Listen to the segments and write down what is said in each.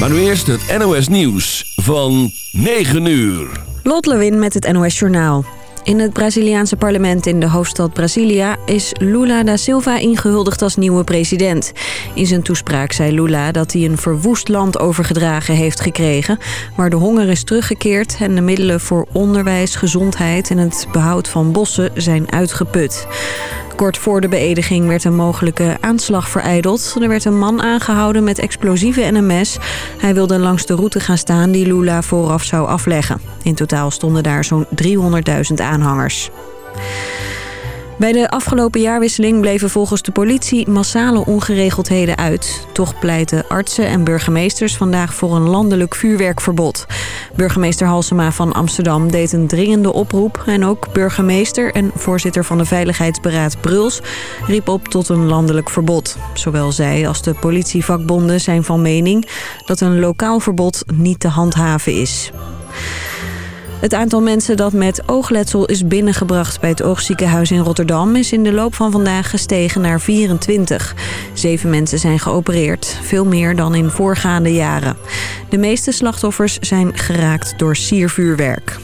Maar nu eerst het NOS Nieuws van 9 uur. Lot Lewin met het NOS Journaal. In het Braziliaanse parlement in de hoofdstad Brasilia is Lula da Silva ingehuldigd als nieuwe president. In zijn toespraak zei Lula dat hij een verwoest land overgedragen heeft gekregen... waar de honger is teruggekeerd en de middelen voor onderwijs, gezondheid en het behoud van bossen zijn uitgeput. Kort voor de beëdiging werd een mogelijke aanslag vereideld. Er werd een man aangehouden met explosieven en een mes. Hij wilde langs de route gaan staan die Lula vooraf zou afleggen. In totaal stonden daar zo'n 300.000 aanhangers. Bij de afgelopen jaarwisseling bleven volgens de politie massale ongeregeldheden uit. Toch pleiten artsen en burgemeesters vandaag voor een landelijk vuurwerkverbod. Burgemeester Halsema van Amsterdam deed een dringende oproep... en ook burgemeester en voorzitter van de Veiligheidsberaad Bruls... riep op tot een landelijk verbod. Zowel zij als de politievakbonden zijn van mening... dat een lokaal verbod niet te handhaven is. Het aantal mensen dat met oogletsel is binnengebracht bij het oogziekenhuis in Rotterdam... is in de loop van vandaag gestegen naar 24. Zeven mensen zijn geopereerd, veel meer dan in voorgaande jaren. De meeste slachtoffers zijn geraakt door siervuurwerk.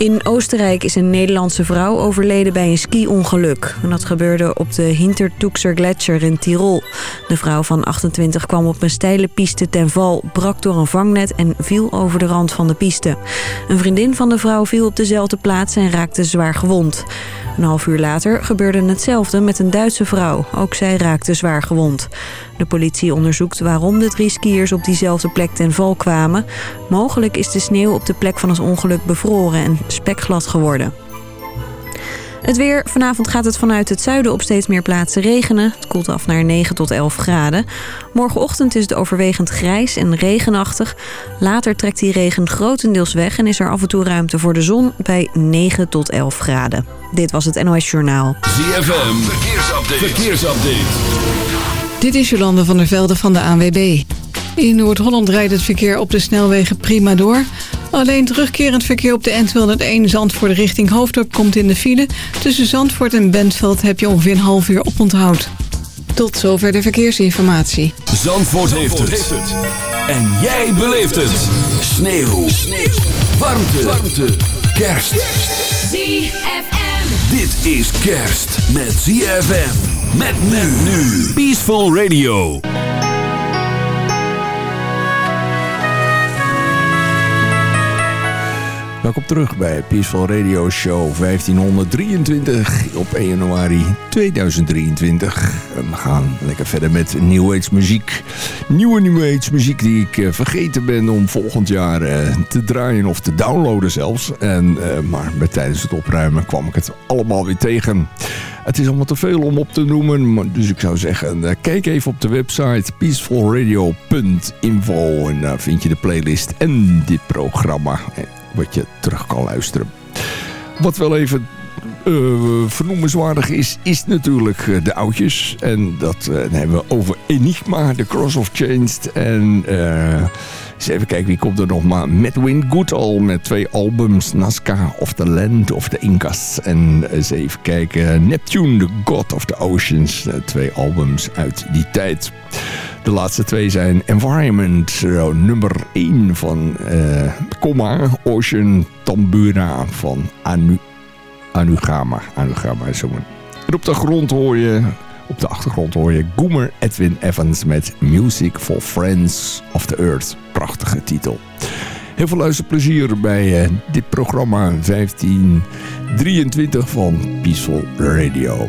In Oostenrijk is een Nederlandse vrouw overleden bij een ski-ongeluk. Dat gebeurde op de Hintertoekser Gletscher in Tirol. De vrouw van 28 kwam op een steile piste ten val, brak door een vangnet en viel over de rand van de piste. Een vriendin van de vrouw viel op dezelfde plaats en raakte zwaar gewond. Een half uur later gebeurde hetzelfde met een Duitse vrouw. Ook zij raakte zwaar gewond. De politie onderzoekt waarom de drie skiers op diezelfde plek ten val kwamen. Mogelijk is de sneeuw op de plek van het ongeluk bevroren en spekglad geworden. Het weer. Vanavond gaat het vanuit het zuiden op steeds meer plaatsen regenen. Het koelt af naar 9 tot 11 graden. Morgenochtend is het overwegend grijs en regenachtig. Later trekt die regen grotendeels weg... en is er af en toe ruimte voor de zon bij 9 tot 11 graden. Dit was het NOS Journaal. ZFM. Verkeersupdate. Verkeersupdate. Dit is Jolande van der Velde van de ANWB. In Noord-Holland rijdt het verkeer op de snelwegen prima door. Alleen terugkerend verkeer op de N201 Zandvoort richting Hoofddorp komt in de file. Tussen Zandvoort en Bentveld heb je ongeveer een half uur oponthoud. Tot zover de verkeersinformatie. Zandvoort, heeft, het. En jij beleeft het. Sneeuw. Sneeuw. Warmte. Warmte. Kerst. ZFM. Dit is kerst met ZFM. Met men nu. Peaceful Radio. Welkom terug bij Peaceful Radio Show 1523 op 1 januari 2023. we gaan lekker verder met New Age muziek. Nieuwe New Age muziek die ik eh, vergeten ben om volgend jaar eh, te draaien of te downloaden zelfs. En, uh, maar tijdens het opruimen kwam ik het allemaal weer tegen. Het is allemaal te veel om op te noemen. Dus ik zou zeggen, kijk even op de website peacefulradio.info. En daar vind je de playlist en dit programma wat je terug kan luisteren. Wat wel even uh, vernoemenswaardig is, is natuurlijk uh, de oudjes. En dat uh, hebben we over Enigma, The Cross of Changed. En eens even kijken, wie komt er nog maar? Medwin Goodall met twee albums. Nazca of the Land of the Incas. En eens even kijken, Neptune, The God of the Oceans. twee albums uit die tijd. De laatste twee zijn Environment, nummer 1 van uh, Coma, Ocean Tambura van Anu, Anugama. Anugama is zo. En op de grond hoor je, op de achtergrond hoor je Goomer Edwin Evans met Music for Friends of the Earth. Prachtige titel. Heel veel luisterplezier bij uh, dit programma 1523 van Peaceful Radio.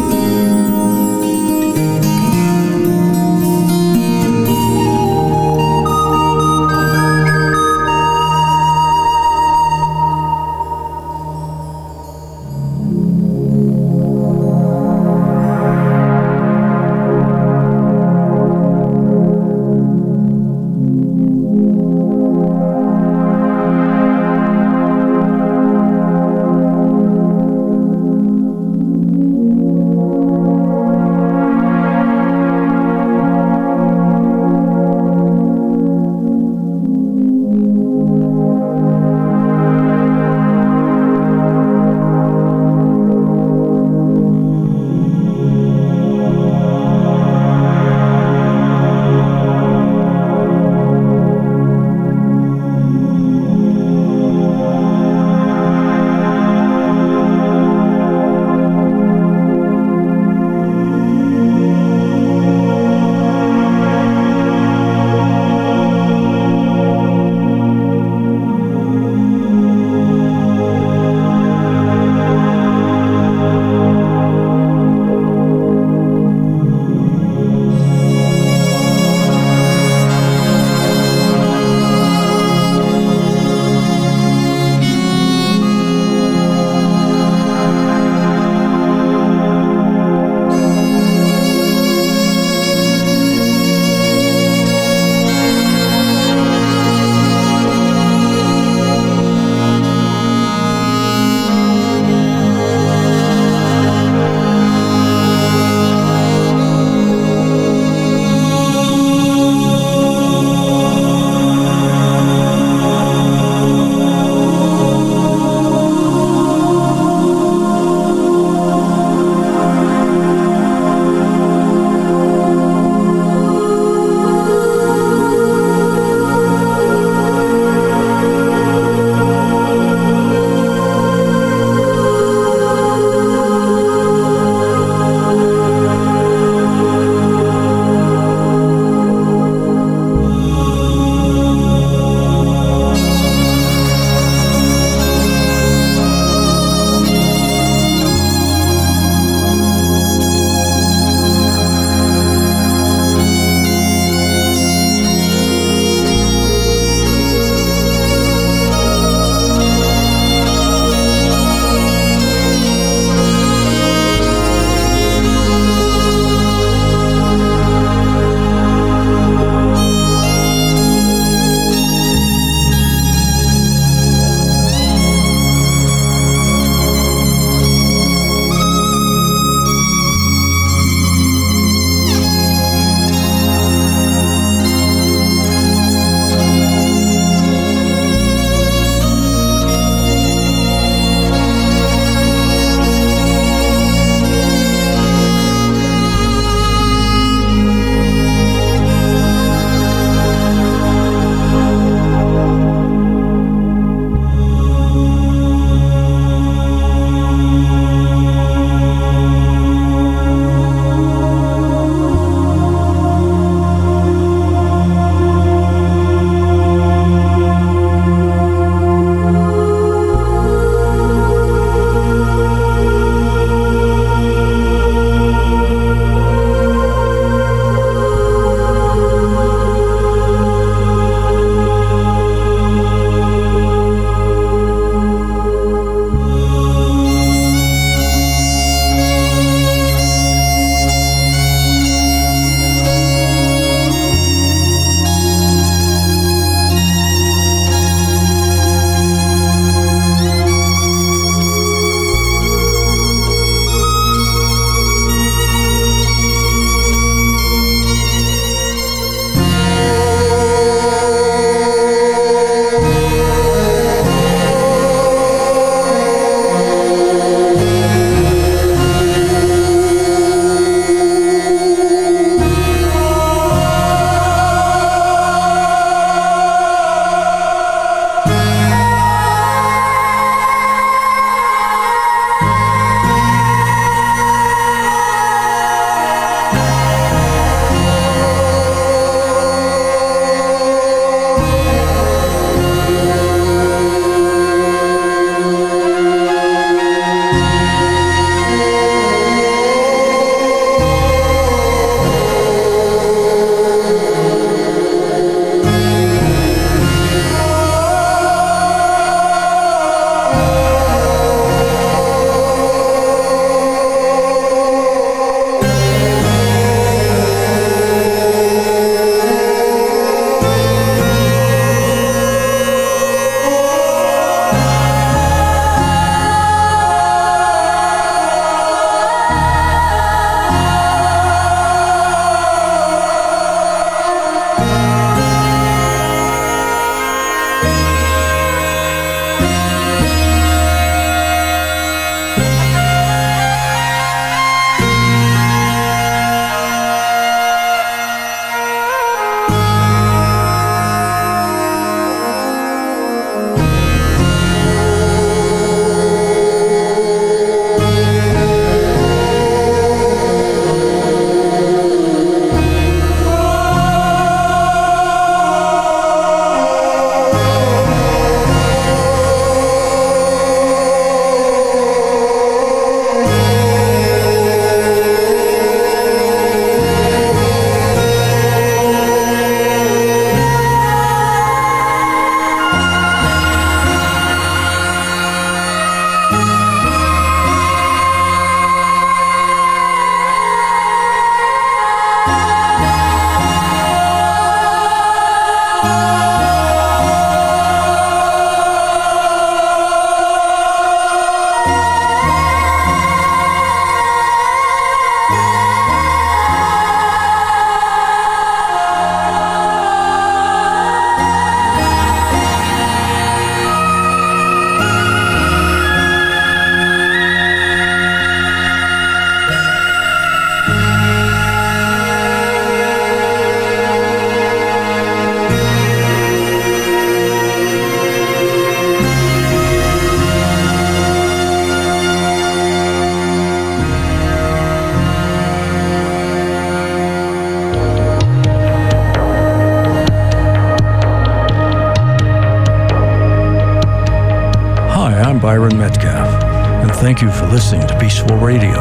Listening to Peaceful Radio.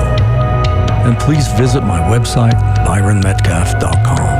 And please visit my website, byronmetcalf.com.